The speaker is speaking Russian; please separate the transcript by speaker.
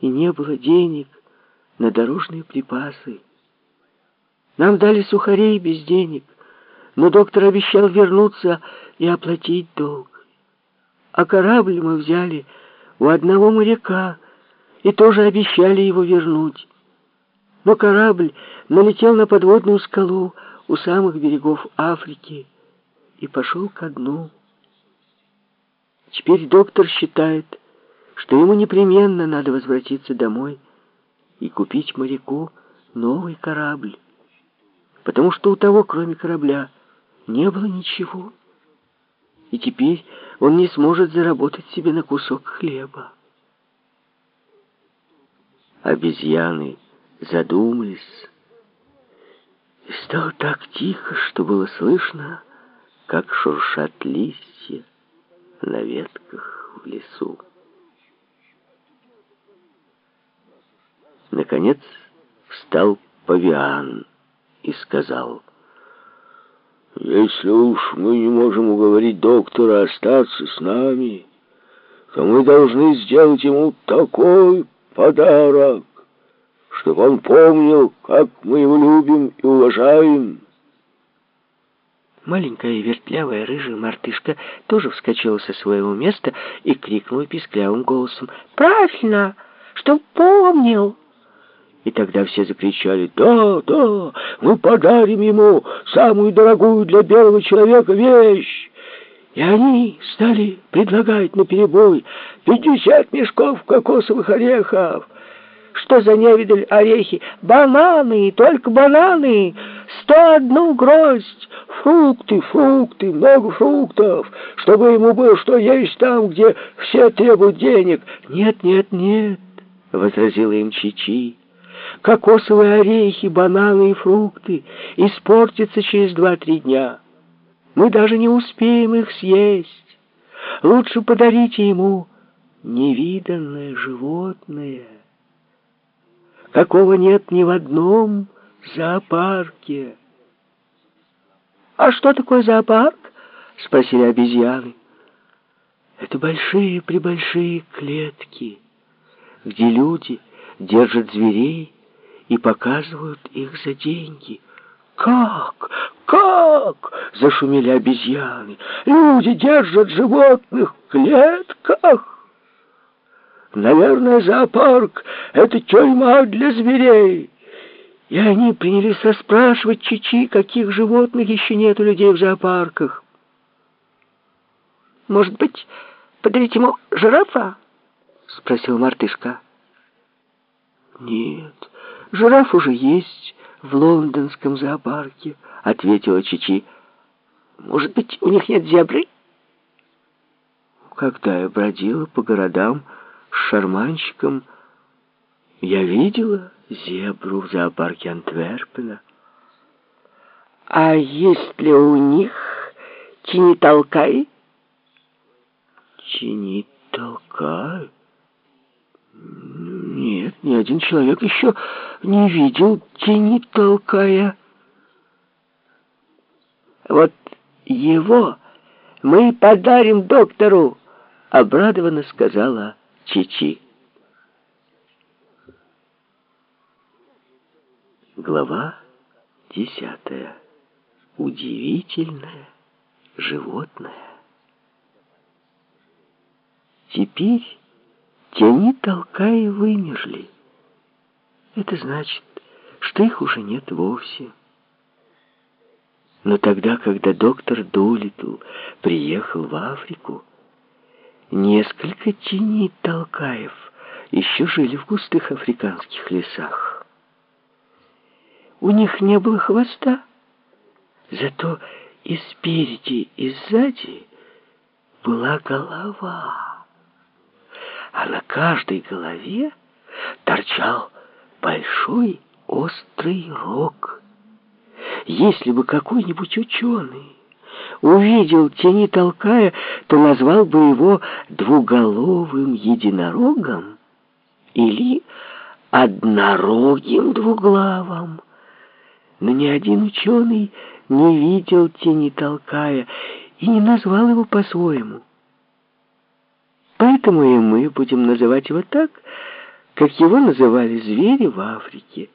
Speaker 1: и не было денег на дорожные припасы. Нам дали сухарей без денег, но доктор обещал вернуться и оплатить долг. А корабль мы взяли у одного моряка и тоже обещали его вернуть. Но корабль налетел на подводную скалу у самых берегов Африки и пошел ко дну. Теперь доктор считает, что ему непременно надо возвратиться домой и купить моряку новый корабль, потому что у того, кроме корабля, не было ничего. И теперь он не сможет заработать себе на кусок хлеба. Обезьяны задумались, и стало так тихо, что было слышно, как шуршат листья на ветках в лесу. Наконец встал павиан и сказал,
Speaker 2: «Если уж мы не можем уговорить доктора остаться с нами, то мы должны сделать ему такой подарок, чтобы он помнил, как мы его любим и уважаем».
Speaker 1: Маленькая вертлявая рыжая мартышка тоже вскочила со своего места и крикнула писклявым голосом «Правильно, чтоб помнил!» И тогда все закричали «Да, да, мы подарим ему самую дорогую для белого человека вещь!» И они стали предлагать наперебой «Пятьдесят мешков кокосовых орехов!» Что за невидаль орехи? Бананы, только бананы! Сто одну гроздь! Фрукты, фрукты, много фруктов, чтобы ему было что есть там, где все требуют денег. Нет, нет, нет, — возразила им Чичи. Кокосовые орехи, бананы и фрукты испортятся через два-три дня. Мы даже не успеем их съесть. Лучше подарите ему невиданное животное, какого нет ни в одном зоопарке. «А что такое зоопарк?» — спросили обезьяны. «Это большие-пребольшие клетки, где люди держат зверей и показывают их за деньги». «Как? Как?» — зашумели обезьяны. «Люди держат животных в клетках!» «Наверное, зоопарк — это тюрьма для зверей!» И они принялись расспрашивать Чичи, каких животных еще нет у людей в зоопарках. «Может быть, подарить ему жирафа?» — спросил мартышка. «Нет, жираф уже есть в лондонском зоопарке», — ответила Чичи. «Может быть, у них нет зебры?» Когда я бродила по городам с шарманщиком, я видела зебру в зоопарке Антверпена. А есть ли у них чинитолкай? Чинитолкай? Ни один человек еще не видел чинитолкая. Вот его мы подарим доктору, обрадованно сказала Чичи. Глава десятая. Удивительное животное. Теперь тяни толкая вымерли. Это значит, что их уже нет вовсе. Но тогда, когда доктор Дулитл приехал в Африку, несколько теней толкаев еще жили в густых африканских лесах. У них не было хвоста, зато и спереди, и сзади была голова. А на каждой голове торчал большой острый рог. Если бы какой-нибудь ученый увидел тени толкая, то назвал бы его двуголовым единорогом или однорогим двуглавом но ни один ученый не видел тени толкая и не назвал его по-своему. Поэтому и мы будем называть его так, как его называли звери в Африке.